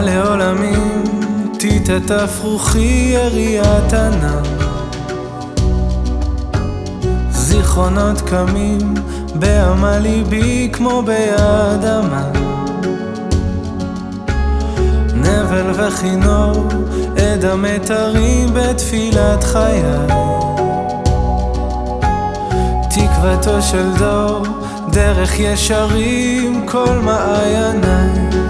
לעולמים, טיטת אפרוחי יריית ענן. זיכרונות קמים בעמל ליבי כמו ביד אמן. נבל וכינור, עד המתרים בתפילת חיי. תקוותו של דור, דרך ישרים כל מעייניי.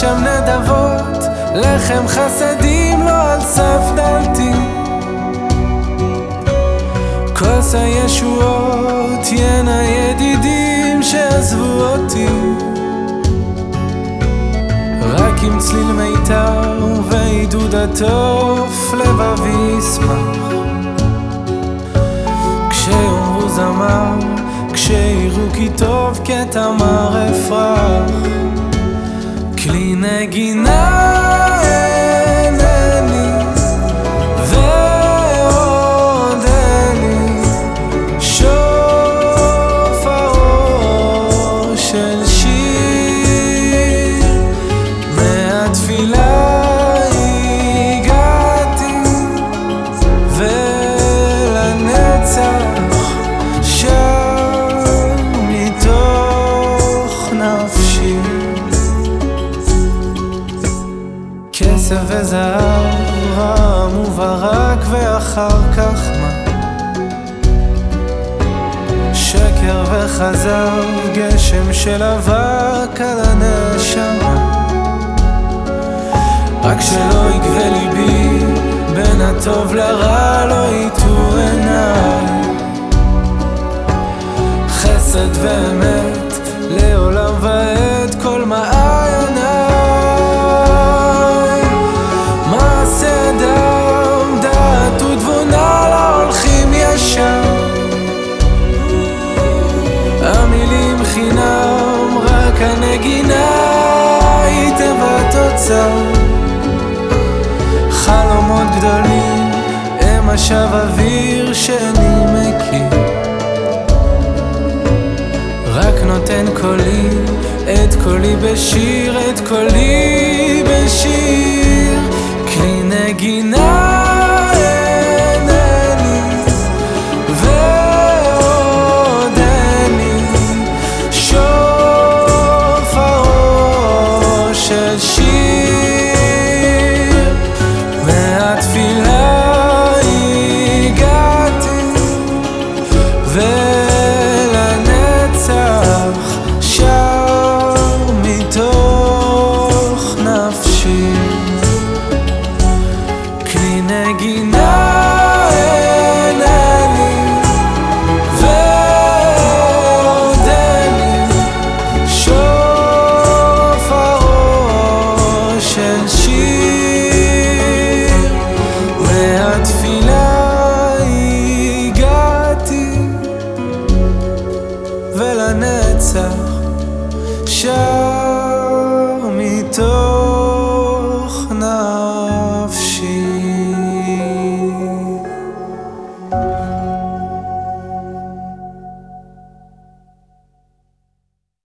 גשם נדבות, לחם חסדים לא על סף דלתי. כוס הישועות, ינה ידידים שעזבו אותי. רק עם צליל מיתר ועידוד התוף לבבי ישמח. כשיאמרו זמר, כשיראו כי טוב כתמר אפרח נגינה אינני ועוד איני שופרו של שיר. מהתפילה הגעתי ולנצח שם מתוך נפשי כסף וזהב, רם וברק ואחר כך מה? שקר וכזב, גשם של אבק על הנשמה רק שלא יגבה ליבי, בין הטוב לרע לא יטו עיניי חסד ואמת, לעולם הנגינה היא תיבת תוצר. חלומות גדולים הם משב אוויר שאני מכיר. רק נותן קולי, את קולי בשיר, את קולי בשיר. כלי נגינה התפילה הגעתי ולנצח שם.